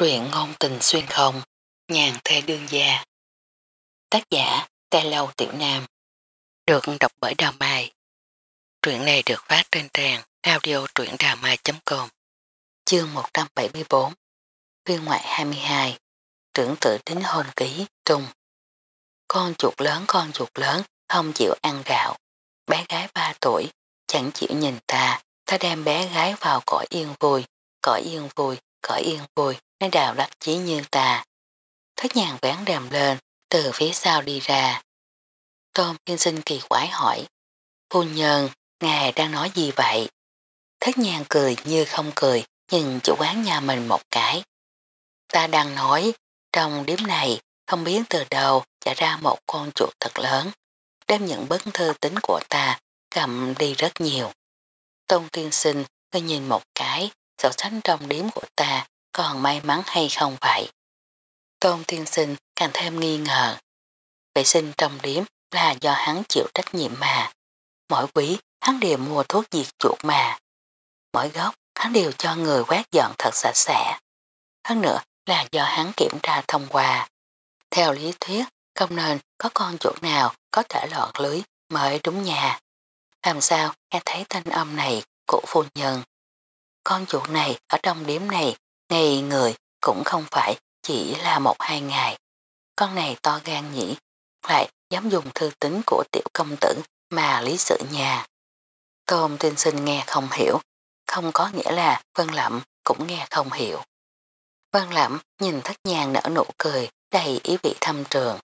Truyện ngôn tình xuyên không, nhàn thê đương gia. Tác giả, Tê Lâu Tiểu Nam. Được đọc bởi Đào Mai. Truyện này được phát trên trang audio truyệnđàmai.com Chương 174 Phiên ngoại 22 Trưởng tự tính hôn ký Trung Con chuột lớn con chuột lớn không chịu ăn gạo. Bé gái 3 tuổi chẳng chịu nhìn ta. Ta đem bé gái vào cõi yên vui. Cõi yên vui, cõi yên vui nơi đào đắc chí như ta. Thất nhàng ván đèm lên, từ phía sau đi ra. Tôn tiên sinh kỳ quái hỏi, phu nhân, ngài đang nói gì vậy? Thất nhàng cười như không cười, nhìn chủ quán nhà mình một cái. Ta đang nói, trong điếm này, không biết từ đầu trả ra một con chuột thật lớn, đem những bức thư tính của ta cầm đi rất nhiều. Tôn tiên sinh, ngươi nhìn một cái, sổ sánh trong điếm của ta còn may mắn hay không vậy? Tôn tiên sinh càng thêm nghi ngờ. Vệ sinh trong điếm là do hắn chịu trách nhiệm mà. Mỗi quý, hắn đều mua thuốc diệt chuột mà. Mỗi gốc, hắn đều cho người quét dọn thật sạch sẽ. Hơn nữa là do hắn kiểm tra thông qua. Theo lý thuyết, không nên có con chuột nào có thể lọt lưới mới đúng nhà. Làm sao nghe thấy thanh âm này của phu nhân. Con chuột này ở trong điếm này ngày người cũng không phải chỉ là một hai ngày. Con này to gan nhỉ, lại dám dùng thư tính của tiểu công tử mà lý sự nhà. Tôn tiên sinh nghe không hiểu, không có nghĩa là Vân Lẩm cũng nghe không hiểu. Vân Lẩm nhìn thất nhàng nở nụ cười đầy ý vị thâm trường,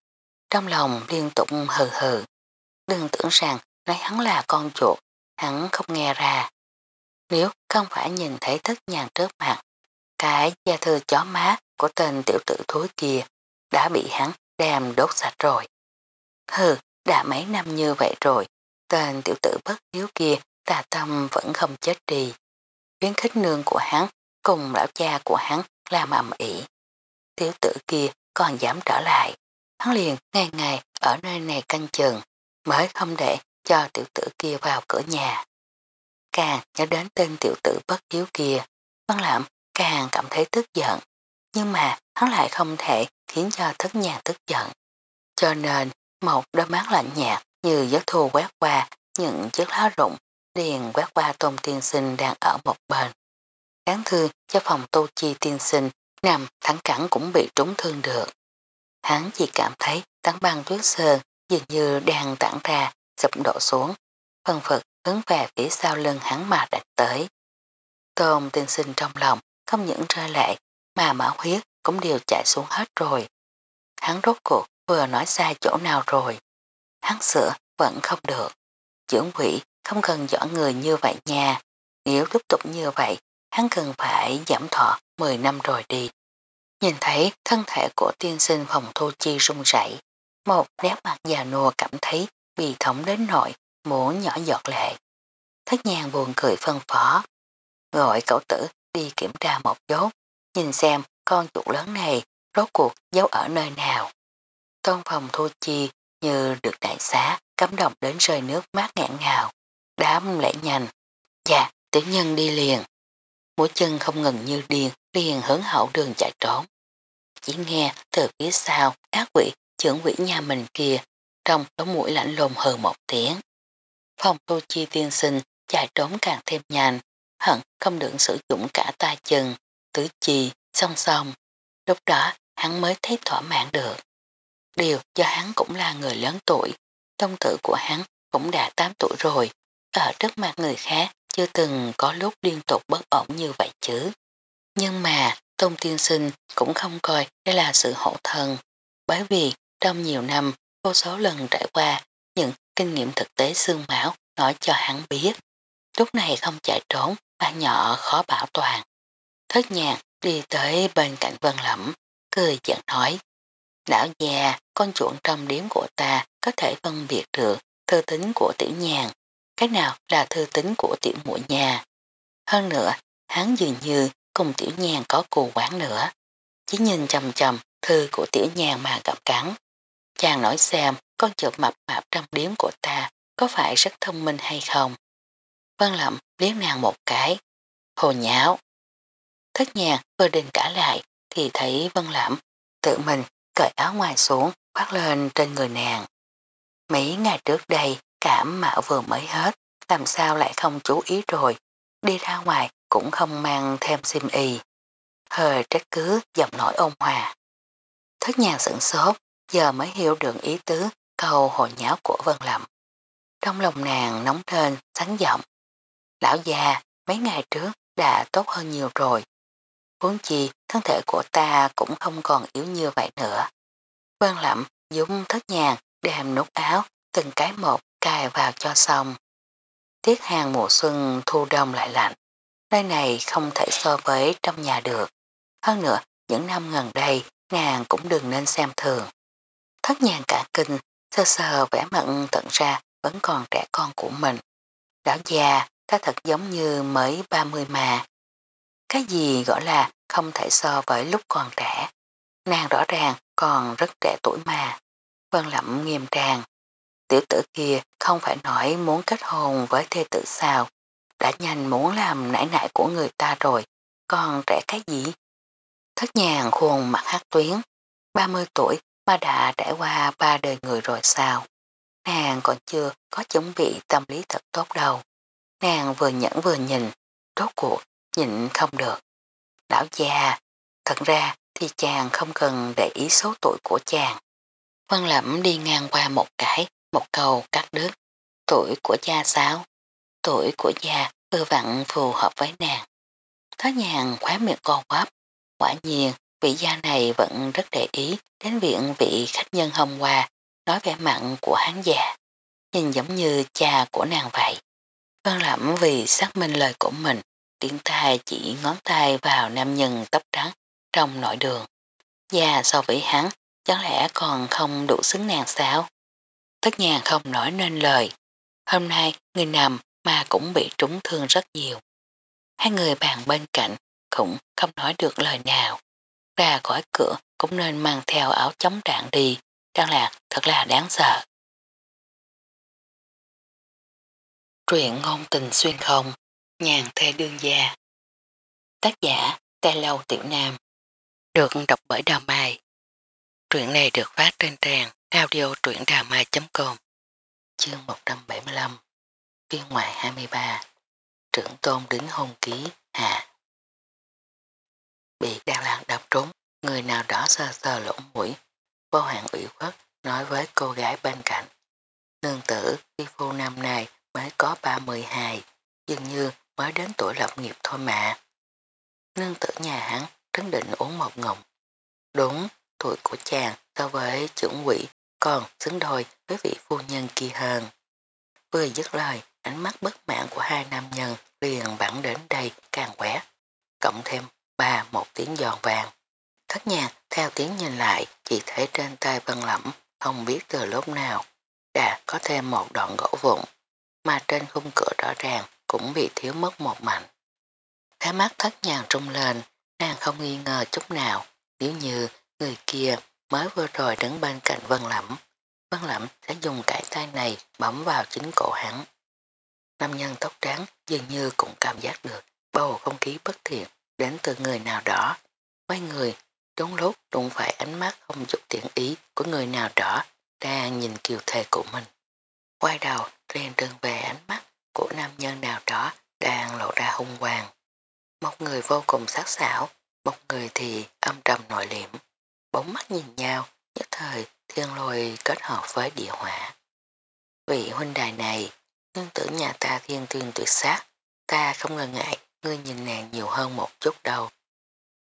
trong lòng liên tục hừ hừ. Đừng tưởng rằng nói hắn là con chuột, hắn không nghe ra. Nếu không phải nhìn thấy thất nhàng trước mặt, cái gia thư chó má của tên tiểu tử thối kia đã bị hắn đem đốt sạch rồi. Hừ, đã mấy năm như vậy rồi, tên tiểu tử bất hiếu kia tà tâm vẫn không chết đi. Khuyến khích nương của hắn cùng lão cha của hắn làm ầm ỉ. Tiểu tử kia còn dám trở lại. Hắn liền ngày ngày ở nơi này canh chừng mới không để cho tiểu tử kia vào cửa nhà. Càng nhớ đến tên tiểu tử bất hiếu kia, Văn lãm càng cảm thấy tức giận, nhưng mà hắn lại không thể khiến cho thất nhàng tức giận. Cho nên, một đôi mắt lạnh nhạt như giấc thù quét qua những chiếc lá rụng liền quét qua tôn tiên sinh đang ở một bên. Đáng thương cho phòng tô chi tiên sinh nằm thẳng cẳng cũng bị trúng thương được. Hắn chỉ cảm thấy tán băng tuyết sơn dường như đang tản ra sụp đổ xuống, phân phật hướng về phía sau lưng hắn mà đặt tới. Tôn tiên sinh trong lòng không những rơi lệ mà mở huyết cũng đều chạy xuống hết rồi. Hắn rốt cuộc vừa nói sai chỗ nào rồi. Hắn sửa vẫn không được. Dưỡng quỷ không cần dõi người như vậy nha. Nếu tiếp tục như vậy, hắn cần phải giảm thọ 10 năm rồi đi. Nhìn thấy thân thể của tiên sinh phòng thu chi rung rẩy, một nét mặt già nua cảm thấy bị thống đến nội, muốn nhỏ giọt lệ. Thất nhàng buồn cười phân phó, gọi cậu tử đi kiểm tra một chút, nhìn xem con chuột lớn này rốt cuộc giấu ở nơi nào. Tôn phòng thu chi như được đại xá, cấm động đến rơi nước mát ngạn ngào, đám lễ nhanh. Dạ, tiểu nhân đi liền. Mũi chân không ngừng như điên, liền hướng hậu đường chạy trốn. Chỉ nghe từ phía sau ác quỷ trưởng quỷ nhà mình kia, trong đó mũi lạnh lùng hừ một tiếng. Phòng thu chi tiên sinh chạy trốn càng thêm nhanh, hận không được sử dụng cả tay chân, tứ chi, song song. Lúc đó hắn mới thấy thỏa mãn được. Điều do hắn cũng là người lớn tuổi, tông tử của hắn cũng đã 8 tuổi rồi, ở trước mặt người khác chưa từng có lúc liên tục bất ổn như vậy chứ. Nhưng mà Tôn Tiên Sinh cũng không coi đây là sự hậu thân, bởi vì trong nhiều năm vô số lần trải qua những kinh nghiệm thực tế xương máu nói cho hắn biết. Lúc này không chạy trốn, bà nhỏ khó bảo toàn. Thất nhạc đi tới bên cạnh vân lẫm, cười giận nói. Lão già, con chuộng trong điếm của ta có thể phân biệt được thư tính của tiểu nhàn, cái nào là thư tính của tiểu muội nhà. Hơn nữa, hắn dường như cùng tiểu nhàn có cù quán nữa. Chỉ nhìn chầm chầm thư của tiểu nhàn mà gặp cắn. Chàng nói xem con chuột mập mạp trong điếm của ta có phải rất thông minh hay không. Vân lậm liếc nàng một cái. Hồ nháo. Thất nhàn vừa định cả lại thì thấy Vân Lẩm tự mình cởi áo ngoài xuống bắt lên trên người nàng. Mấy ngày trước đây cảm mạo vừa mới hết, làm sao lại không chú ý rồi, đi ra ngoài cũng không mang thêm sim y. Hơi trách cứ giọng nổi ôn hòa. Thất nhàng sửng sốt, giờ mới hiểu được ý tứ câu hồi nháo của Vân Lẩm. Trong lòng nàng nóng lên, sáng giọng. Lão già, mấy ngày trước đã tốt hơn nhiều rồi. Vốn chi, thân thể của ta cũng không còn yếu như vậy nữa. Quan Lẩm dùng thất nhàng đem nút áo, từng cái một cài vào cho xong. Tiết hàng mùa xuân thu đông lại lạnh. Nơi này không thể so với trong nhà được. Hơn nữa, những năm gần đây, nàng cũng đừng nên xem thường. Thất nhàng cả kinh, sơ sơ vẻ mặn tận ra vẫn còn trẻ con của mình. Lão già, ta thật giống như mới 30 mà. Cái gì gọi là không thể so với lúc còn trẻ. Nàng rõ ràng còn rất trẻ tuổi mà. Vân lẩm nghiêm trang. Tiểu tử kia không phải nói muốn kết hôn với thê tử sao. Đã nhanh muốn làm nải nải của người ta rồi. Còn trẻ cái gì? Thất nhàng khuôn mặt hát tuyến. 30 tuổi mà đã trải qua ba đời người rồi sao? Nàng còn chưa có chuẩn bị tâm lý thật tốt đâu. Nàng vừa nhẫn vừa nhìn, rốt cuộc, nhịn không được. Lão già, thật ra thì chàng không cần để ý số tuổi của chàng. Vân Lẩm đi ngang qua một cái, một cầu cắt đứt. Tuổi của cha sao? Tuổi của gia vừa vặn phù hợp với nàng. Thó nhàng khóa miệng con quắp. Quả nhiên, vị gia này vẫn rất để ý đến viện vị khách nhân hôm qua, nói vẻ mặn của hán già. Nhìn giống như cha của nàng vậy. Văn Lẩm vì xác minh lời của mình, tiện tay chỉ ngón tay vào nam nhân tóc trắng trong nội đường. Già so với hắn, chẳng lẽ còn không đủ xứng nàng sao? Tất nhàng không nói nên lời. Hôm nay người nằm mà cũng bị trúng thương rất nhiều. Hai người bàn bên cạnh cũng không nói được lời nào. Ra khỏi cửa cũng nên mang theo áo chống trạng đi. Trang lạc thật là đáng sợ. Truyện ngôn tình xuyên không, nhàn thê đương gia. Tác giả, Tê Lâu Tiểu Nam. Được đọc bởi Đào Mai. Truyện này được phát trên trang audio truyệnđàmai.com Chương 175 Phiên ngoại 23 Trưởng tôn đính hôn ký Hạ Bị Đan Lan đập trúng, người nào đó sơ sơ lỗ mũi, vô hạn ủy khuất nói với cô gái bên cạnh. Nương tử, phi phu năm nay mới có 32, dường như mới đến tuổi lập nghiệp thôi mà. Nương tử nhà hắn trấn định uống một ngụm. Đúng, tuổi của chàng so với trưởng quỷ còn xứng đôi với vị phu nhân kia hơn. Vừa dứt lời, ánh mắt bất mãn của hai nam nhân liền bắn đến đây càng quét. Cộng thêm ba một tiếng giòn vàng. Thất nhà theo tiếng nhìn lại chỉ thấy trên tay vân lẫm không biết từ lúc nào đã có thêm một đoạn gỗ vụn mà trên khung cửa rõ ràng cũng bị thiếu mất một mảnh. Khá mắt thất nhàng trung lên, nàng không nghi ngờ chút nào, nếu như người kia mới vừa rồi đứng bên cạnh Vân Lẩm. Vân Lẩm sẽ dùng cái tay này bấm vào chính cổ hắn. Nam nhân tóc trắng dường như cũng cảm giác được bầu không khí bất thiện đến từ người nào đó. Mấy người trốn lốt đụng phải ánh mắt không chút tiện ý của người nào đó đang nhìn kiều thề của mình. Quay đầu liền đường về ánh mắt của nam nhân nào đó đang lộ ra hung hoàng. Một người vô cùng sắc sảo, một người thì âm trầm nội liễm. Bóng mắt nhìn nhau, nhất thời thiên lôi kết hợp với địa hỏa. Vị huynh đài này, nhân tử nhà ta thiên tuyên tuyệt sát, ta không ngần ngại ngươi nhìn nàng nhiều hơn một chút đâu.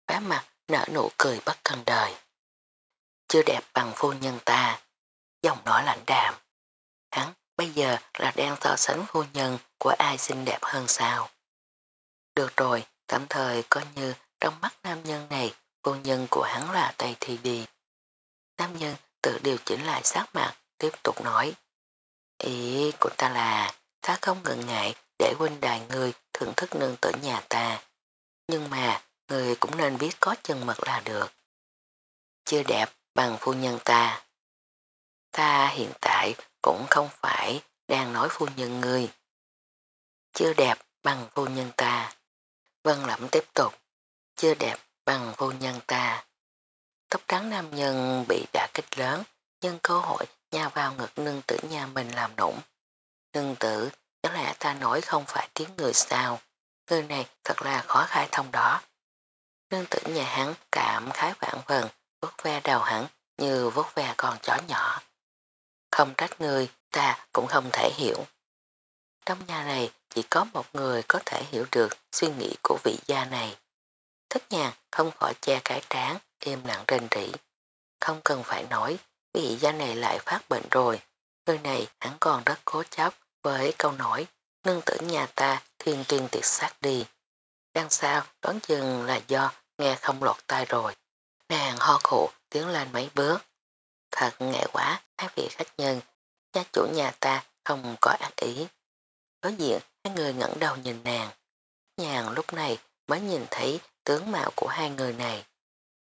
Phá mặt nở nụ cười bất cần đời. Chưa đẹp bằng phu nhân ta, dòng nói lạnh đạm. Hắn bây giờ là đang so sánh phu nhân của ai xinh đẹp hơn sao. Được rồi, tạm thời coi như trong mắt nam nhân này, phu nhân của hắn là Tây Thi đi. Nam nhân tự điều chỉnh lại sát mặt, tiếp tục nói. Ý của ta là, ta không ngần ngại để huynh đài người thưởng thức nương tử nhà ta. Nhưng mà, người cũng nên biết có chân mật là được. Chưa đẹp bằng phu nhân ta. Ta hiện tại cũng không phải đang nói phu nhân ngươi. Chưa đẹp bằng phu nhân ta. Vân lẩm tiếp tục. Chưa đẹp bằng phu nhân ta. Tóc trắng nam nhân bị đả kích lớn, nhân cơ hội nhào vào ngực nương tử nhà mình làm nũng. Nương tử, chẳng lẽ ta nói không phải tiếng người sao? Người này thật là khó khai thông đó. Nương tử nhà hắn cảm khái vạn phần, vốt ve đầu hắn như vốt ve con chó nhỏ. Không trách người, ta cũng không thể hiểu. Trong nhà này chỉ có một người có thể hiểu được suy nghĩ của vị gia này. Thất nhàng không khỏi che cái trán, im lặng rên rỉ. Không cần phải nói, vị gia này lại phát bệnh rồi. Người này hắn còn rất cố chấp với câu nói nương tử nhà ta thiên tiên tiệt sát đi. Đang sao đoán chừng là do nghe không lọt tai rồi. Nàng ho khổ tiến lên mấy bước. Thật ngại quá, hai vị khách nhân, gia chủ nhà ta không có ác ý. Đối diện, hai người ngẩng đầu nhìn nàng. Nhàn lúc này mới nhìn thấy tướng mạo của hai người này.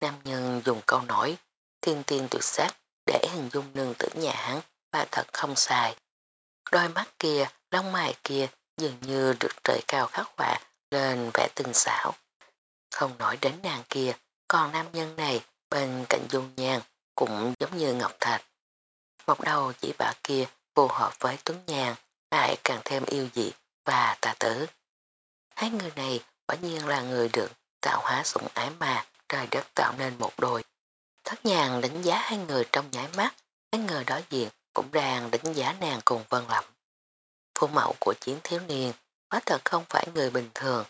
Nam nhân dùng câu nói, thiên tiên tuyệt sắc để hình dung nương tử nhà hắn và thật không sai. Đôi mắt kia, lông mày kia dường như được trời cao khắc họa lên vẻ tinh xảo. Không nói đến nàng kia, còn nam nhân này bên cạnh dung nhan cũng giống như ngọc thạch. Một đầu chỉ bả kia phù hợp với tuấn nhàn lại càng thêm yêu dị và tà tử. Hai người này quả nhiên là người được tạo hóa sủng ái mà trời đất tạo nên một đôi. Thất nhàn đánh giá hai người trong nháy mắt, hai người đối diện cũng đang đánh giá nàng cùng vân lẩm. Phu mẫu của chiến thiếu niên quá thật không phải người bình thường.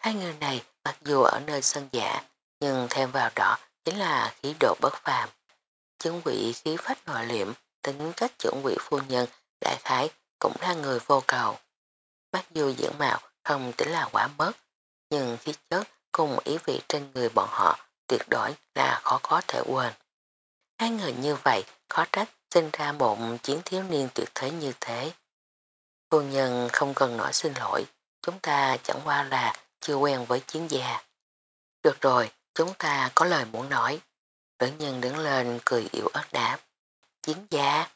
Hai người này mặc dù ở nơi sân giả, nhưng thêm vào đó chính là khí độ bất phàm. Chứng vị khí phách nội liệm, tính cách chuẩn quỷ phu nhân đại khái cũng là người vô cầu. Mặc dù diễn mạo không tính là quả mất, nhưng khí chất cùng ý vị trên người bọn họ tuyệt đối là khó có thể quên. Hai người như vậy khó trách sinh ra một chiến thiếu niên tuyệt thế như thế. Phu nhân không cần nói xin lỗi, chúng ta chẳng qua là chưa quen với chiến gia. Được rồi, chúng ta có lời muốn nói. Nữ nhân đứng lên cười yếu ớt đáp. Chiến gia,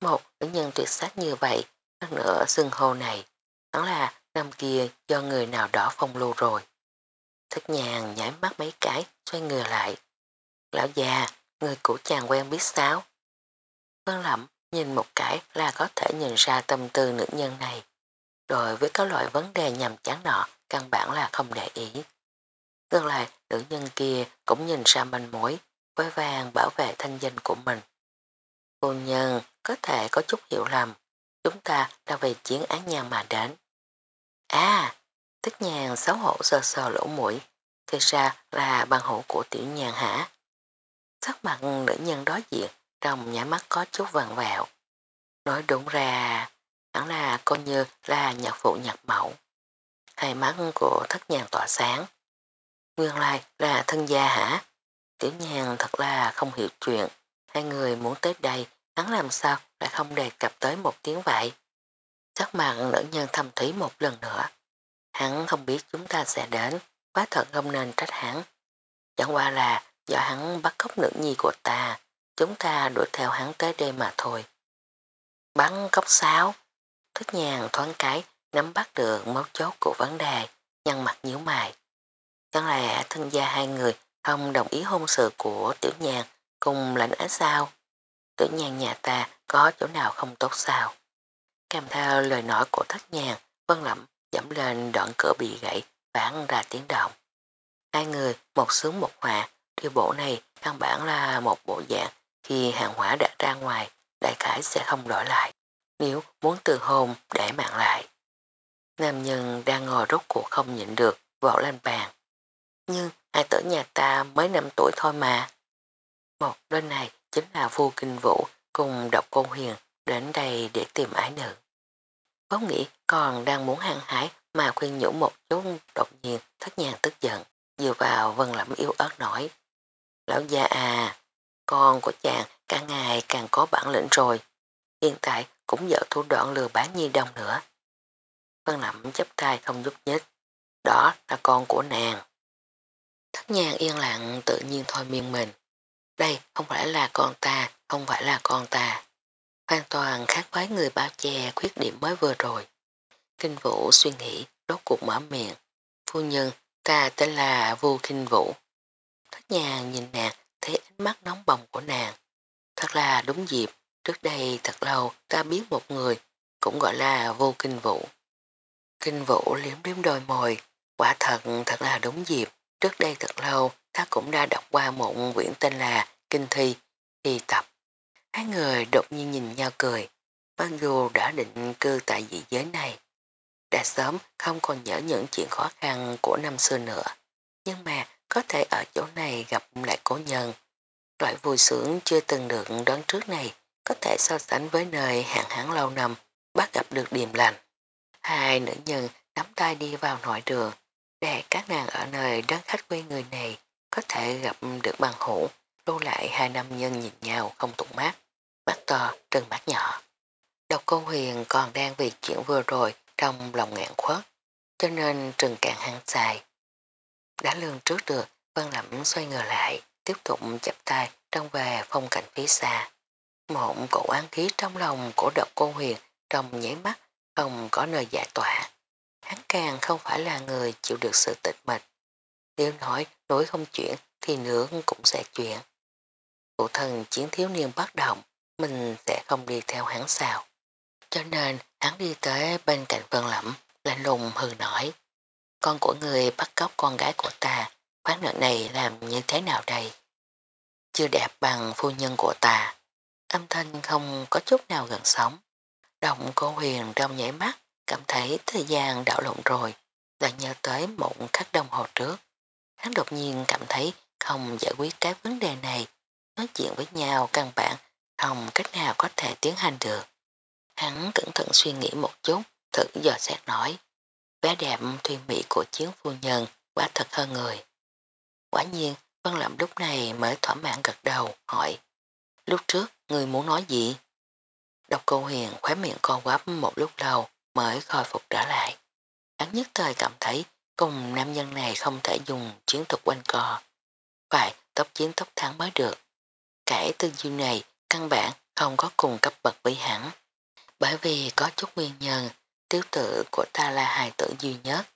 một nữ nhân tuyệt sắc như vậy, hơn nữa xưng hô này, hắn là năm kia do người nào đó phong lưu rồi. Thất nhàn nhảy mắt mấy cái, xoay người lại. Lão già, người của chàng quen biết sao? Vân lẩm nhìn một cái là có thể nhìn ra tâm tư nữ nhân này. Đối với các loại vấn đề nhằm chán nọ, căn bản là không để ý. Ngược lại, nữ nhân kia cũng nhìn ra manh mối, với vàng bảo vệ thanh danh của mình. Cô nhân có thể có chút hiểu lầm, chúng ta đã về chiến án nhà mà đến. À, tức nhàn xấu hổ sờ sờ lỗ mũi, thì ra là bằng hữu của tiểu nhàn hả? Sắc mặt nữ nhân đối diện, trong nhã mắt có chút vàng vẹo. Nói đúng ra, hẳn là coi như là nhạc phụ nhạc mẫu. Hai mắt của thất nhàn tỏa sáng. Nguyên lai là thân gia hả? Tiểu nhàng thật là không hiểu chuyện. Hai người muốn tới đây, hắn làm sao lại không đề cập tới một tiếng vậy? Chắc mặt nữ nhân thầm thí một lần nữa. Hắn không biết chúng ta sẽ đến, quá thật không nên trách hắn. Chẳng qua là do hắn bắt cóc nữ nhi của ta, chúng ta đuổi theo hắn tới đây mà thôi. Bắn cốc sáo, thức nhàng thoáng cái nắm bắt được mấu chốt của vấn đề, nhăn mặt nhíu mày. Chẳng lẽ thân gia hai người không đồng ý hôn sự của tiểu nhàn cùng lãnh ái sao? Tiểu nhàn nhà ta có chỗ nào không tốt sao? Kèm theo lời nói của thất nhàn, vân lẩm dẫm lên đoạn cửa bị gãy, vãn ra tiếng động. Hai người, một sướng một hòa, điều bộ này căn bản là một bộ dạng khi hàng hóa đã ra ngoài, đại khải sẽ không đổi lại. Nếu muốn từ hôn để mạng lại. Nam nhân đang ngồi rốt cuộc không nhịn được, vỗ lên bàn. Nhưng hai tử nhà ta mới 5 tuổi thôi mà. Một đôi này chính là vua kinh vũ cùng độc cô huyền đến đây để tìm ái nữ. Vốn nghĩ còn đang muốn hăng hái mà khuyên nhủ một chút đột nhiên thất nhàng tức giận, dựa vào vân lẫm yêu ớt nổi. Lão gia à, con của chàng càng ngày càng có bản lĩnh rồi, hiện tại cũng dở thủ đoạn lừa bán nhi đông nữa. Vân lẫm chấp tay không giúp nhích, đó là con của nàng. Thất nhàng yên lặng tự nhiên thôi miên mình. Đây không phải là con ta, không phải là con ta. Hoàn toàn khác với người bao che khuyết điểm mới vừa rồi. Kinh Vũ suy nghĩ, đốt cuộc mở miệng. Phu nhân, ta tên là Vu Kinh Vũ. thất nhàng nhìn nàng thấy ánh mắt nóng bỏng của nàng. Thật là đúng dịp, trước đây thật lâu ta biết một người cũng gọi là vô kinh vũ. Kinh vũ liếm liếm đôi môi, quả thật thật là đúng dịp, trước đây thật lâu ta cũng đã đọc qua một quyển tên là Kinh Thi, Thi Tập. Hai người đột nhiên nhìn nhau cười, mặc dù đã định cư tại dị giới này. Đã sớm không còn nhớ những chuyện khó khăn của năm xưa nữa, nhưng mà có thể ở chỗ này gặp lại cố nhân. Loại vui sướng chưa từng được đón trước này có thể so sánh với nơi hạn hán lâu năm bắt gặp được điềm lành. Hai nữ nhân nắm tay đi vào nội đường để các nàng ở nơi đón khách quê người này có thể gặp được bằng hữu, lưu lại hai nam nhân nhìn nhau không tụng mát mắt to, trừng mắt nhỏ. Độc cô huyền còn đang vì chuyện vừa rồi trong lòng ngạn khuất, cho nên trừng càng hăng xài. Đã lương trước được, Vân Lẩm xoay ngờ lại, tiếp tục chập tay trong về phong cảnh phía xa. Một cổ án khí trong lòng của độc cô huyền trong nháy mắt không có nơi giải tỏa. Hắn càng không phải là người chịu được sự tịch mịch. Nếu nói nối không chuyện thì nướng cũng sẽ chuyện. Phụ thần chiến thiếu niên bắt động, mình sẽ không đi theo hắn sao. Cho nên hắn đi tới bên cạnh Vân Lẩm, lạnh lùng hừ nói. Con của người bắt cóc con gái của ta, khoáng nợ này làm như thế nào đây? Chưa đẹp bằng phu nhân của ta. Âm thanh không có chút nào gần sống. Động cô huyền trong nhảy mắt, cảm thấy thời gian đảo lộn rồi, lại nhớ tới một khắc đồng hồ trước. Hắn đột nhiên cảm thấy không giải quyết cái vấn đề này, nói chuyện với nhau căn bản không cách nào có thể tiến hành được. Hắn cẩn thận suy nghĩ một chút, thử dò xét nói. Vẻ đẹp thuyền mỹ của chiến phu nhân quá thật hơn người. Quả nhiên, Vân Lâm lúc này mới thỏa mãn gật đầu, hỏi. Lúc trước, người muốn nói gì? Độc cô huyền khóe miệng co quắp một lúc lâu mới khôi phục trở lại. Hắn nhất thời cảm thấy cùng nam nhân này không thể dùng chiến thuật quanh co. Phải tốc chiến tốc thắng mới được. Cải tư duy này căn bản không có cùng cấp bậc với hắn. Bởi vì có chút nguyên nhân, tiếu tử của ta là hài tử duy nhất.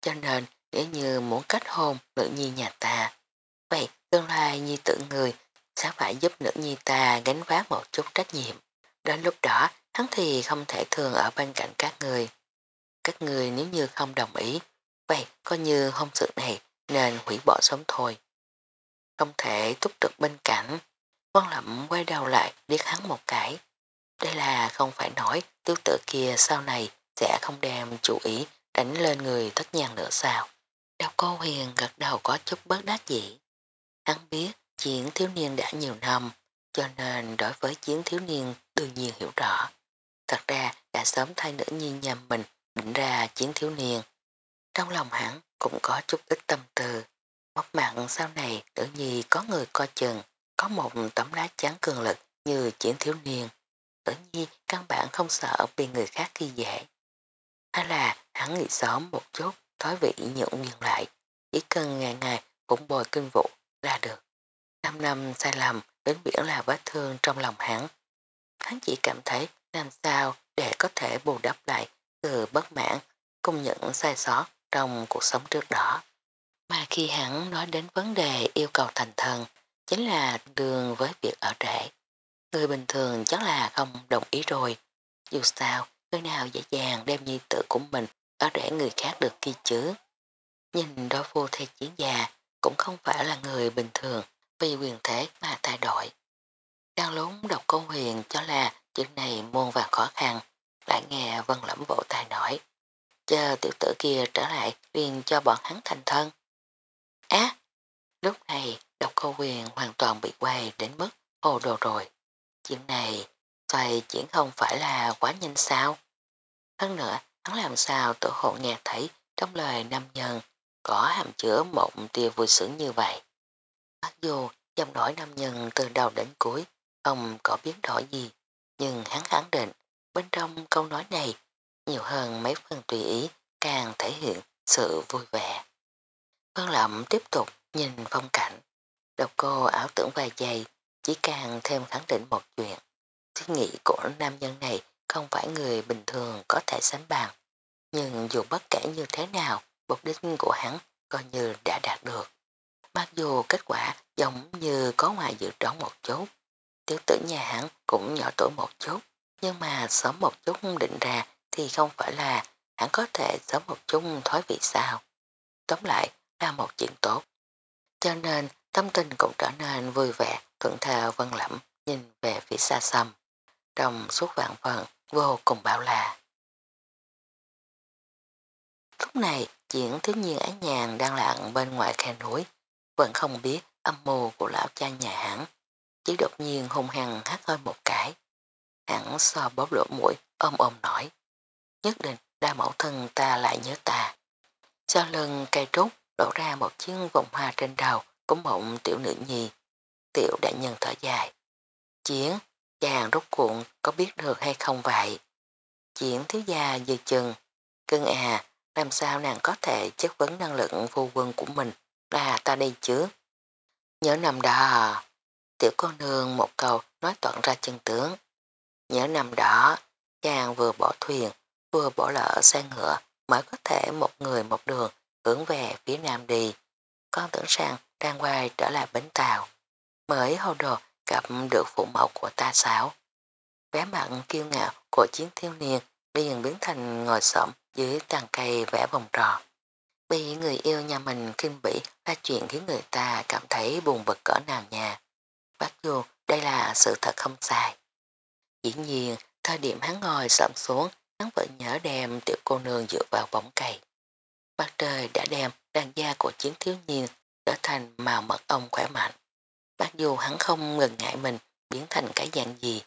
Cho nên nếu như muốn kết hôn nữ nhi nhà ta, vậy tương lai nhi tử người sẽ phải giúp nữ nhi ta gánh vác một chút trách nhiệm. Đến lúc đó, hắn thì không thể thường ở bên cạnh các người. Các người nếu như không đồng ý, vậy coi như hôn sự này nên hủy bỏ sớm thôi. Không thể túc trực bên cạnh, Vân lẩm quay đầu lại liếc hắn một cái. Đây là không phải nói tiêu tử kia sau này sẽ không đem chú ý đánh lên người thất nhàng nữa sao. Đào cô huyền gật đầu có chút bớt đát dĩ. Hắn biết chiến thiếu niên đã nhiều năm, cho nên đối với chiến thiếu niên đương nhiên hiểu rõ. Thật ra đã sớm thay nữ nhi nhà mình định ra chiến thiếu niên. Trong lòng hắn cũng có chút ít tâm tư. Móc mặn sau này tự nhi có người coi chừng, có một tấm lá chắn cường lực như chiến thiếu niên. nữ nhi căn bản không sợ bị người khác khi dễ. Hay là hắn nghĩ sớm một chút, thói vị nhượng nghiền lại, chỉ cần ngày ngày cũng bồi kinh vụ là được. Năm năm sai lầm đến biển là vết thương trong lòng hắn. Hắn chỉ cảm thấy làm sao để có thể bù đắp lại từ bất mãn cùng những sai sót trong cuộc sống trước đó. Mà khi hắn nói đến vấn đề yêu cầu thành thần chính là đường với việc ở trễ. Người bình thường chắc là không đồng ý rồi. Dù sao, người nào dễ dàng đem nhi tự của mình ở rễ người khác được kia chứ. Nhìn đối phu thay chiến già cũng không phải là người bình thường vì quyền thế mà thay đổi. Đang lúng độc công huyền cho là chuyện này muôn và khó khăn, lại nghe vân lẫm vỗ tay nổi. Chờ tiểu tử kia trở lại liền cho bọn hắn thành thân. Á! lúc này độc cô quyền hoàn toàn bị quay đến mức hồ đồ rồi. Chuyện này xoay chuyển không phải là quá nhanh sao. Hơn nữa, hắn làm sao tự hộ nghe thấy trong lời nam nhân có hàm chứa một tia vui sướng như vậy. Mặc dù giọng đổi nam nhân từ đầu đến cuối không có biến đổi gì, nhưng hắn khẳng định bên trong câu nói này nhiều hơn mấy phần tùy ý càng thể hiện sự vui vẻ. Phương Lậm tiếp tục nhìn phong cảnh, độc cô ảo tưởng vài giây chỉ càng thêm khẳng định một chuyện. Suy nghĩ của nam nhân này không phải người bình thường có thể sánh bằng. Nhưng dù bất kể như thế nào, mục đích của hắn coi như đã đạt được. Mặc dù kết quả giống như có ngoài dự đoán một chút, tiểu tử nhà hắn cũng nhỏ tuổi một chút, nhưng mà sớm một chút định ra thì không phải là hắn có thể sớm một chút thói vị sao. Tóm lại là một chuyện tốt. Cho nên tâm tình cũng trở nên vui vẻ, thuận theo vân lẫm nhìn về phía xa xăm. Trong suốt vạn phần vô cùng bảo là. Lúc này, chuyện thiếu nhiên ái nhàn đang lặng bên ngoài khe núi, vẫn không biết âm mưu của lão cha nhà hắn, chỉ đột nhiên hung hăng hát hơi một cái. Hắn so bóp lỗ mũi, ôm ôm nổi. Nhất định đa mẫu thân ta lại nhớ ta. Sau lưng cây trúc đổ ra một chiếc vòng hoa trên đầu của mộng tiểu nữ nhi. Tiểu đại nhân thở dài. Chiến, chàng rút cuộn có biết được hay không vậy? Chiến thiếu gia dư chừng. Cưng à, làm sao nàng có thể chất vấn năng lực vô quân của mình là ta đây chứ? Nhớ năm đó, à tiểu con nương một câu nói toàn ra chân tướng. Nhớ năm đó, chàng vừa bỏ thuyền, vừa bỏ lỡ xe ngựa mới có thể một người một đường hướng về phía nam đi. Con tưởng rằng đang quay trở lại bến tàu. Mới hô đồ gặp được phụ mẫu của ta sao? Vé mặn kiêu ngạo của chiến thiếu niên liền biến thành ngồi sổng dưới tàn cây vẽ vòng tròn. Bị người yêu nhà mình kinh bỉ là chuyện khiến người ta cảm thấy buồn bực cỡ nào nhà. Bác dù đây là sự thật không sai. Dĩ nhiên, thời điểm hắn ngồi sẫm xuống, hắn vẫn nhớ đem tiểu cô nương dựa vào bóng cây. Mặt trời đã đem đàn da của chiến thiếu niên trở thành màu mật ong khỏe mạnh. Mặc dù hắn không ngừng ngại mình biến thành cái dạng gì,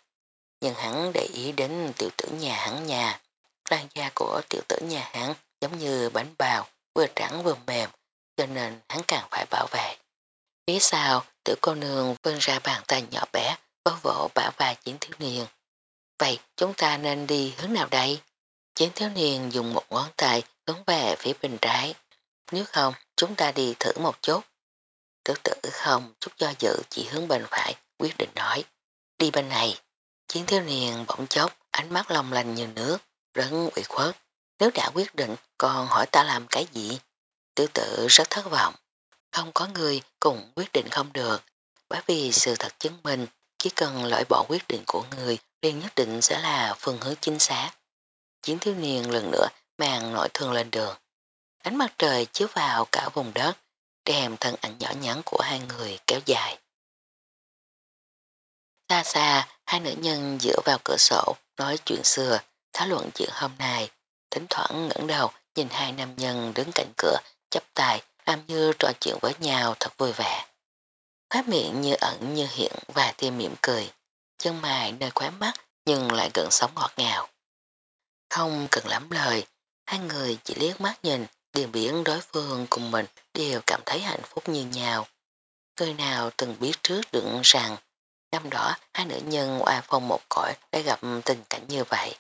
nhưng hắn để ý đến tiểu tử nhà hắn nhà. Làn da của tiểu tử nhà hắn giống như bánh bào, vừa trắng vừa mềm, cho nên hắn càng phải bảo vệ. Phía sau, tiểu cô nương vươn ra bàn tay nhỏ bé, vỗ vỗ bả vai chiến thiếu niên. Vậy chúng ta nên đi hướng nào đây? Chiến thiếu niên dùng một ngón tay hướng về phía bên trái. Nếu không, chúng ta đi thử một chút. Tiểu tử không chút do dự chỉ hướng bên phải, quyết định nói. Đi bên này. Chiến thiếu niên bỗng chốc, ánh mắt long lành như nước, rất ủy khuất. Nếu đã quyết định, còn hỏi ta làm cái gì? Tiểu tử rất thất vọng. Không có người cùng quyết định không được, bởi vì sự thật chứng minh chỉ cần loại bỏ quyết định của người liền nhất định sẽ là phương hướng chính xác. Chiến thiếu niên lần nữa mang nỗi thương lên đường. Ánh mặt trời chiếu vào cả vùng đất, đem thân ảnh nhỏ nhắn của hai người kéo dài. Xa xa, hai nữ nhân dựa vào cửa sổ, nói chuyện xưa, thảo luận chuyện hôm nay, thỉnh thoảng ngẩng đầu nhìn hai nam nhân đứng cạnh cửa, chắp tay, làm như trò chuyện với nhau thật vui vẻ. Khóa miệng như ẩn như hiện và tiêm miệng cười, chân mày nơi khóa mắt nhưng lại gần sống ngọt ngào. Không cần lắm lời, hai người chỉ liếc mắt nhìn, liền biển đối phương cùng mình đều cảm thấy hạnh phúc như nhau. Người nào từng biết trước được rằng năm đó hai nữ nhân qua phong một cõi đã gặp tình cảnh như vậy.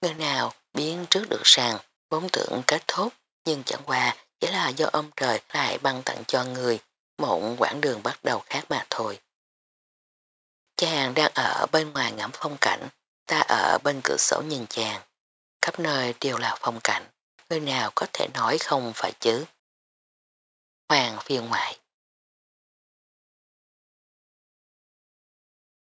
Người nào biến trước được rằng vốn tưởng kết thúc nhưng chẳng qua chỉ là do ông trời lại băng tặng cho người một quãng đường bắt đầu khác mà thôi. Chàng đang ở bên ngoài ngắm phong cảnh, ta ở bên cửa sổ nhìn chàng. Khắp nơi đều là phong cảnh, người nào có thể nói không phải chứ. Hoàng phiêu ngoại